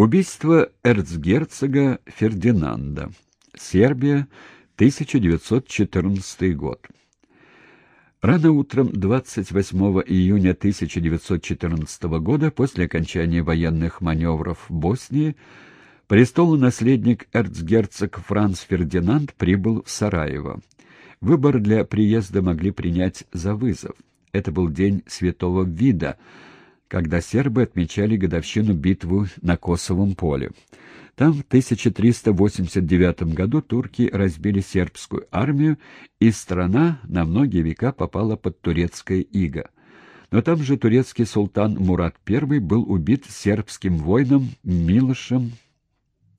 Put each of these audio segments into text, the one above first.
Убийство эрцгерцога Фердинанда. Сербия, 1914 год. Рано утром 28 июня 1914 года, после окончания военных маневров в Боснии, престолонаследник эрцгерцог Франц Фердинанд прибыл в Сараево. Выбор для приезда могли принять за вызов. Это был день святого вида — когда сербы отмечали годовщину битвы на Косовом поле. Там в 1389 году турки разбили сербскую армию, и страна на многие века попала под турецкое иго. Но там же турецкий султан Мурат I был убит сербским воином Милошем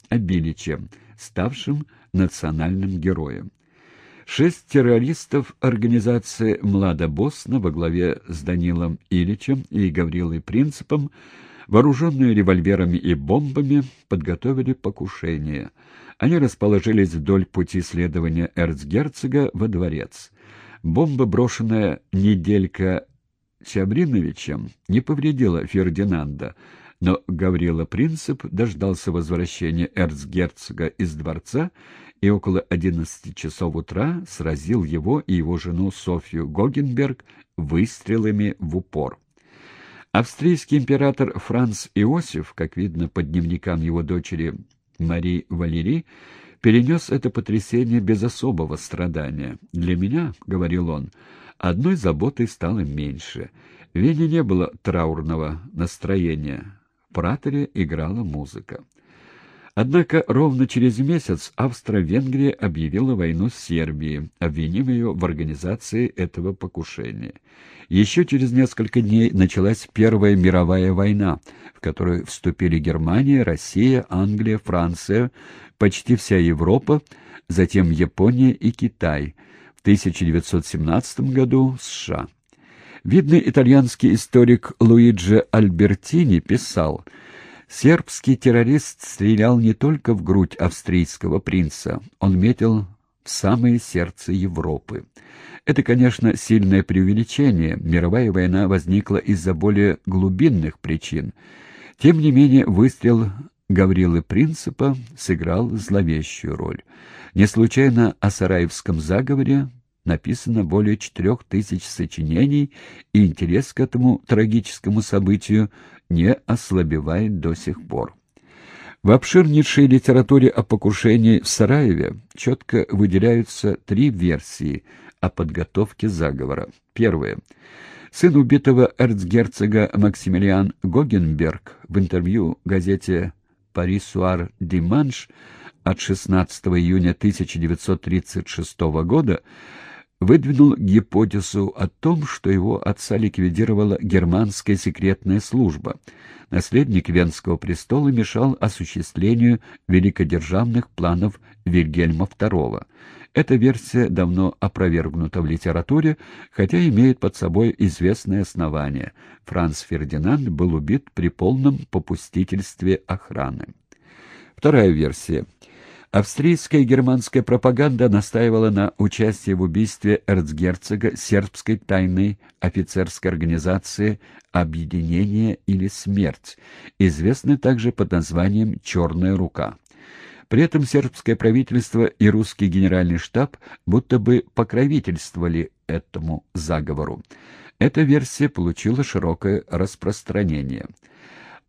Абиличем, ставшим национальным героем. Шесть террористов организации «Млада Босна» во главе с Данилом Ильичем и Гаврилой Принципом, вооруженные револьверами и бомбами, подготовили покушение. Они расположились вдоль пути следования эрцгерцога во дворец. Бомба, брошенная неделька Чабриновичем, не повредила Фердинанда, но Гаврила Принцип дождался возвращения эрцгерцога из дворца и около одиннадцати часов утра сразил его и его жену Софью Гогенберг выстрелами в упор. Австрийский император Франц Иосиф, как видно по дневникам его дочери Марии Валерии, перенес это потрясение без особого страдания. «Для меня, — говорил он, — одной заботой стало меньше. В Вене не было траурного настроения. Праторе играла музыка. Однако ровно через месяц Австро-Венгрия объявила войну Сербии, обвинив ее в организации этого покушения. Еще через несколько дней началась Первая мировая война, в которую вступили Германия, Россия, Англия, Франция, почти вся Европа, затем Япония и Китай, в 1917 году США. Видный итальянский историк Луиджи Альбертини писал – Сербский террорист стрелял не только в грудь австрийского принца, он метил в самое сердце Европы. Это, конечно, сильное преувеличение. Мировая война возникла из-за более глубинных причин. Тем не менее, выстрел Гаврилы Принципа сыграл зловещую роль. Не случайно о Сараевском заговоре написано более четырех тысяч сочинений, и интерес к этому трагическому событию не ослабевает до сих пор. В обширнейшей литературе о покушении в Сараеве четко выделяются три версии о подготовке заговора. Первая. Сын убитого эрцгерцога Максимилиан Гогенберг в интервью газете «Парисуар Диманш» от 16 июня 1936 года выдвинул гипотезу о том, что его отца ликвидировала германская секретная служба. Наследник Венского престола мешал осуществлению великодержавных планов Вильгельма II. Эта версия давно опровергнута в литературе, хотя имеет под собой известное основание. Франц Фердинанд был убит при полном попустительстве охраны. Вторая версия – Австрийская и германская пропаганда настаивала на участии в убийстве эрцгерцога сербской тайной офицерской организации «Объединение» или «Смерть», известной также под названием «Черная рука». При этом сербское правительство и русский генеральный штаб будто бы покровительствовали этому заговору. Эта версия получила широкое распространение –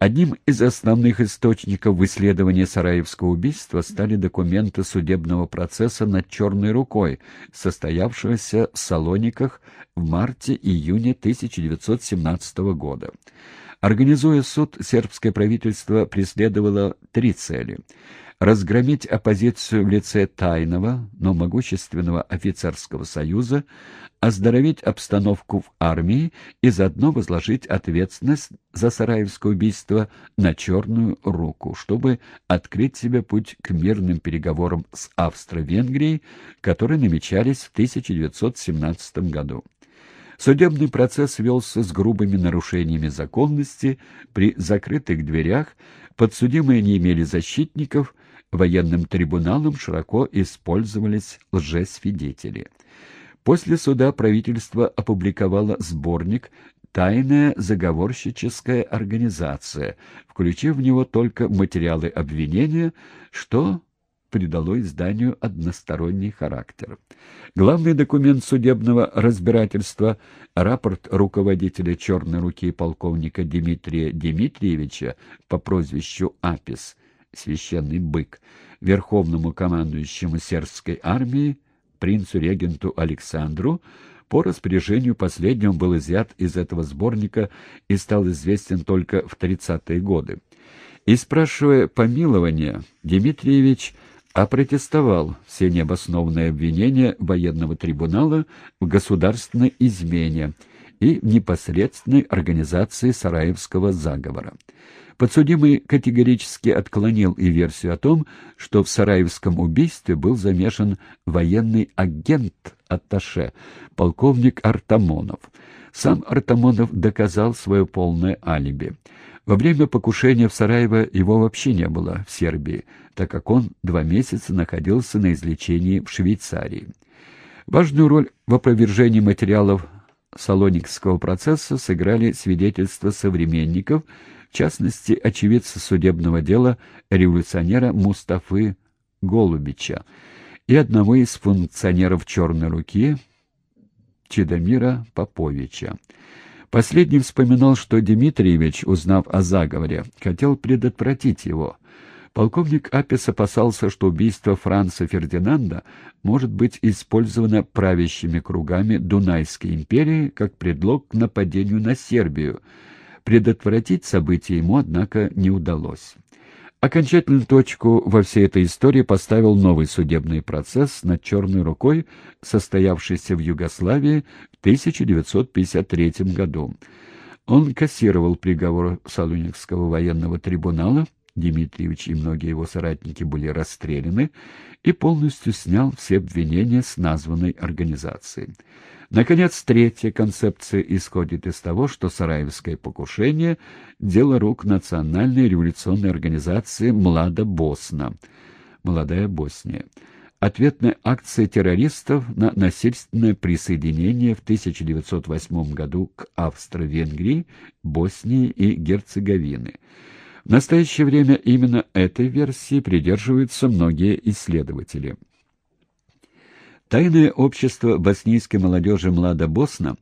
Одним из основных источников в исследовании Сараевского убийства стали документы судебного процесса над «Черной рукой», состоявшегося в Салониках в марте-июне 1917 года. Организуя суд, сербское правительство преследовало три цели – разгромить оппозицию в лице тайного, но могущественного офицерского союза, оздоровить обстановку в армии и заодно возложить ответственность за сараевское убийство на черную руку, чтобы открыть себе путь к мирным переговорам с Австро-Венгрией, которые намечались в 1917 году. Судебный процесс велся с грубыми нарушениями законности, при закрытых дверях, подсудимые не имели защитников, военным трибуналом широко использовались лжесвидетели. После суда правительство опубликовало сборник тайная заговорщическая организация, включив в него только материалы обвинения, что придало изданию односторонний характер. Главный документ судебного разбирательства — рапорт руководителя «Черной руки» полковника Дмитрия Дмитриевича по прозвищу Апис, священный бык, верховному командующему сербской армии, принцу-регенту Александру, по распоряжению последнего был изъят из этого сборника и стал известен только в 30-е годы. И спрашивая помилования, Дмитриевич опротестовал все необоснованные обвинения военного трибунала в государственной измене и в непосредственной организации Сараевского заговора. Подсудимый категорически отклонил и версию о том, что в Сараевском убийстве был замешан военный агент Атташе, полковник Артамонов. Сам Артамонов доказал свое полное алиби. Во время покушения в Сараево его вообще не было в Сербии, так как он два месяца находился на излечении в Швейцарии. Важную роль в опровержении материалов Салоникского процесса сыграли свидетельства современников, в частности, очевидца судебного дела революционера Мустафы Голубича и одного из функционеров «Черной руки» Чедомира Поповича. Последний вспоминал, что Дмитриевич, узнав о заговоре, хотел предотвратить его. Полковник Апис опасался, что убийство Франца Фердинанда может быть использовано правящими кругами Дунайской империи как предлог к нападению на Сербию. Предотвратить события ему, однако, не удалось. Окончательную точку во всей этой истории поставил новый судебный процесс над «Черной рукой», состоявшийся в Югославии в 1953 году. Он кассировал приговор Салуникского военного трибунала, Дмитриевич и многие его соратники были расстреляны, и полностью снял все обвинения с названной организацией. Наконец, третья концепция исходит из того, что Сараевское покушение – дело рук национальной революционной организации «Млада Босна» – «Молодая Босния». Ответная акция террористов на насильственное присоединение в 1908 году к Австро-Венгрии, Боснии и Герцеговины. В настоящее время именно этой версии придерживаются многие исследователи. Тайное общество боснийской молодежи «Млада Босна»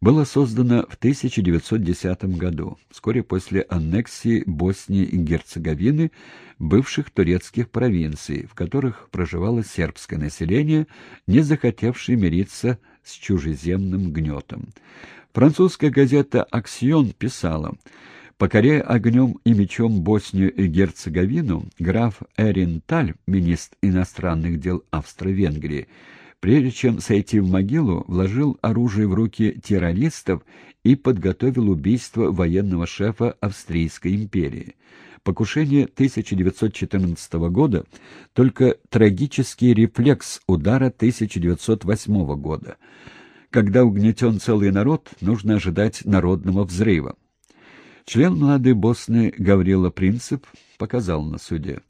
было создано в 1910 году, вскоре после аннексии Боснии и Герцеговины, бывших турецких провинций, в которых проживало сербское население, не захотевшее мириться с чужеземным гнетом. Французская газета «Аксион» писала Покоряя огнем и мечом Боснию и Герцеговину, граф Эрин Таль, министр иностранных дел Австро-Венгрии, прежде чем сойти в могилу, вложил оружие в руки террористов и подготовил убийство военного шефа Австрийской империи. Покушение 1914 года — только трагический рефлекс удара 1908 года. Когда угнетен целый народ, нужно ожидать народного взрыва. Член молодой Босны Гаврила Принцип показал на суде.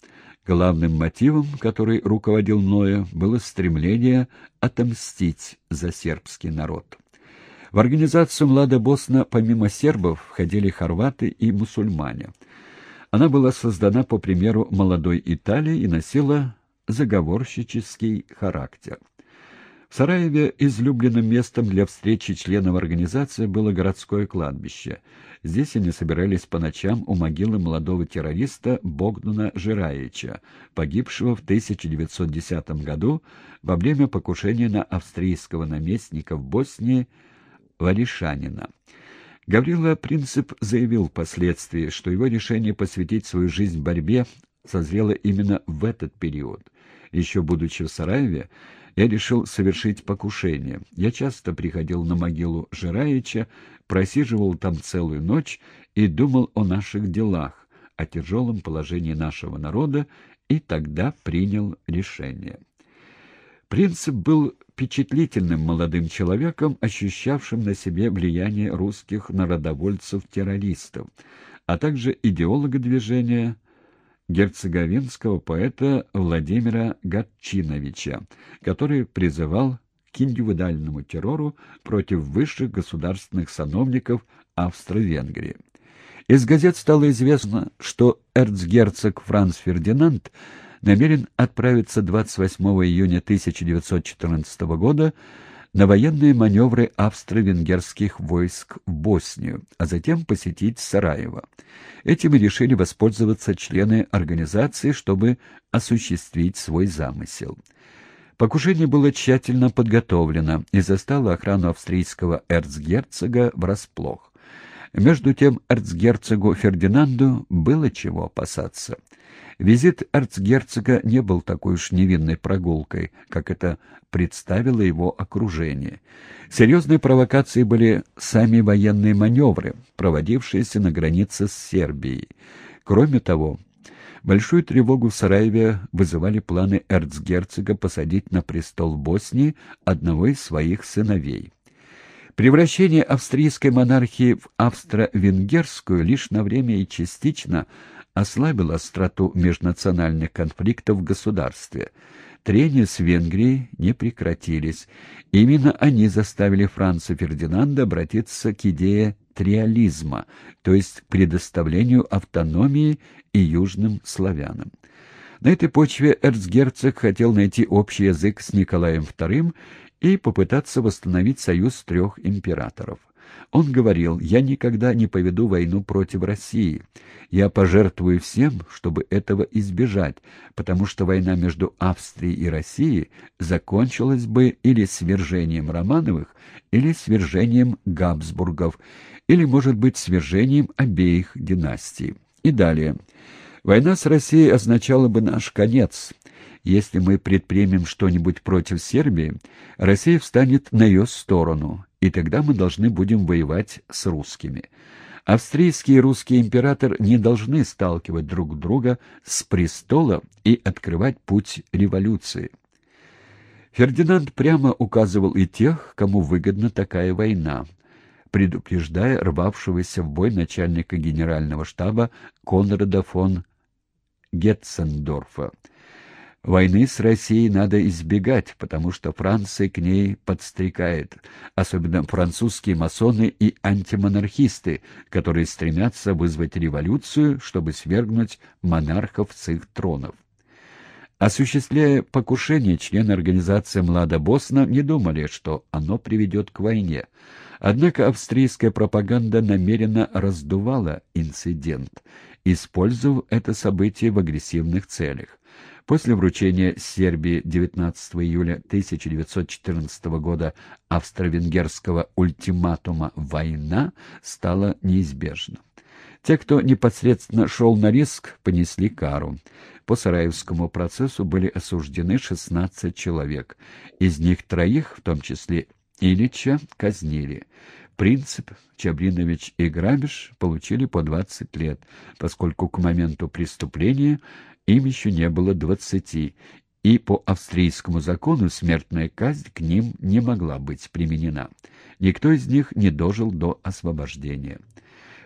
Главным мотивом, который руководил мною, было стремление отомстить за сербский народ. В организацию «Млада Босна» помимо сербов входили хорваты и мусульмане. Она была создана по примеру молодой Италии и носила заговорщический характер. В Сараеве излюбленным местом для встречи членов организации было городское кладбище. Здесь они собирались по ночам у могилы молодого террориста Богдана Жираевича, погибшего в 1910 году во время покушения на австрийского наместника в Боснии Варишанина. Гаврила Принцип заявил впоследствии, что его решение посвятить свою жизнь борьбе созрело именно в этот период. Еще будучи в Сараеве, я решил совершить покушение. Я часто приходил на могилу Жираича, просиживал там целую ночь и думал о наших делах, о тяжелом положении нашего народа, и тогда принял решение. Принцип был впечатлительным молодым человеком, ощущавшим на себе влияние русских народовольцев-террористов, а также идеолога движения – герцеговинского поэта Владимира Гатчиновича, который призывал к индивидуальному террору против высших государственных сановников Австро-Венгрии. Из газет стало известно, что эрцгерцог Франц Фердинанд намерен отправиться 28 июня 1914 года на военные маневры австро-венгерских войск в Боснию, а затем посетить Сараево. Этим и решили воспользоваться члены организации, чтобы осуществить свой замысел. Покушение было тщательно подготовлено и застало охрану австрийского эрцгерцога врасплох. Между тем эрцгерцогу Фердинанду было чего опасаться. Визит эрцгерцога не был такой уж невинной прогулкой, как это представило его окружение. Серьезной провокацией были сами военные маневры, проводившиеся на границе с Сербией. Кроме того, большую тревогу в Сараеве вызывали планы эрцгерцога посадить на престол Боснии одного из своих сыновей. Превращение австрийской монархии в австро-венгерскую лишь на время и частично ослабило остроту межнациональных конфликтов в государстве. Трения с Венгрией не прекратились. Именно они заставили Франца Фердинанда обратиться к идее триализма, то есть предоставлению автономии и южным славянам. На этой почве эрцгерцог хотел найти общий язык с Николаем II и попытаться восстановить союз трех императоров. Он говорил, «Я никогда не поведу войну против России. Я пожертвую всем, чтобы этого избежать, потому что война между Австрией и Россией закончилась бы или свержением Романовых, или свержением Габсбургов, или, может быть, свержением обеих династий». И далее. «Война с Россией означала бы наш конец». Если мы предпримем что-нибудь против Сербии, Россия встанет на ее сторону, и тогда мы должны будем воевать с русскими. Австрийский и русский император не должны сталкивать друг друга с престола и открывать путь революции. Фердинанд прямо указывал и тех, кому выгодна такая война, предупреждая рвавшегося в бой начальника генерального штаба Конрада фон Гетцендорфа. Войны с Россией надо избегать, потому что Франция к ней подстрекает, особенно французские масоны и антимонархисты, которые стремятся вызвать революцию, чтобы свергнуть монархов с их тронов. Осуществляя покушение, члены организации «Млада Босна» не думали, что оно приведет к войне. Однако австрийская пропаганда намеренно раздувала инцидент, использовав это событие в агрессивных целях. После вручения Сербии 19 июля 1914 года австро-венгерского ультиматума «Война» стала неизбежна. Те, кто непосредственно шел на риск, понесли кару. По Сараевскому процессу были осуждены 16 человек. Из них троих, в том числе Ильича, казнили. Принцип, Чабринович и Грабиш получили по 20 лет, поскольку к моменту преступления им еще не было двадцати, и по австрийскому закону смертная казнь к ним не могла быть применена. Никто из них не дожил до освобождения.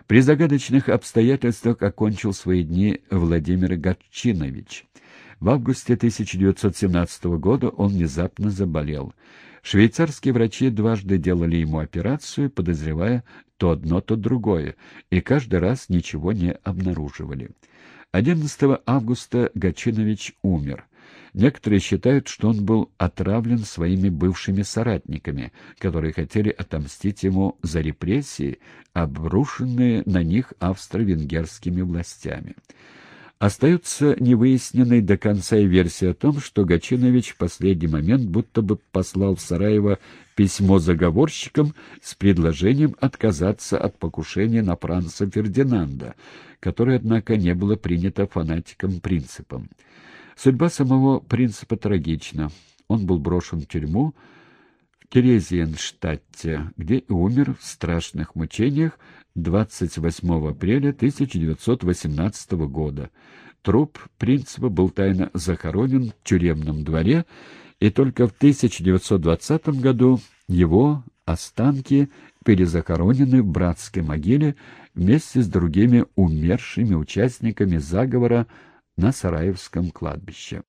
При загадочных обстоятельствах окончил свои дни Владимир Гатчинович. В августе 1917 года он внезапно заболел. Швейцарские врачи дважды делали ему операцию, подозревая то одно, то другое, и каждый раз ничего не обнаруживали. 11 августа Гачинович умер. Некоторые считают, что он был отравлен своими бывшими соратниками, которые хотели отомстить ему за репрессии, обрушенные на них австро-венгерскими властями. Остается невыясненной до конца и версия о том, что Гачинович в последний момент будто бы послал в Сараево письмо заговорщикам с предложением отказаться от покушения на Франца Фердинанда, которое, однако, не было принято фанатиком-принципом. Судьба самого принципа трагична. Он был брошен в тюрьму в Терезиенштадте, где и умер в страшных мучениях 28 апреля 1918 года. Труп принципа был тайно захоронен в тюремном дворе, и только в 1920 году его останки перезахоронены в братской могиле вместе с другими умершими участниками заговора на Сараевском кладбище.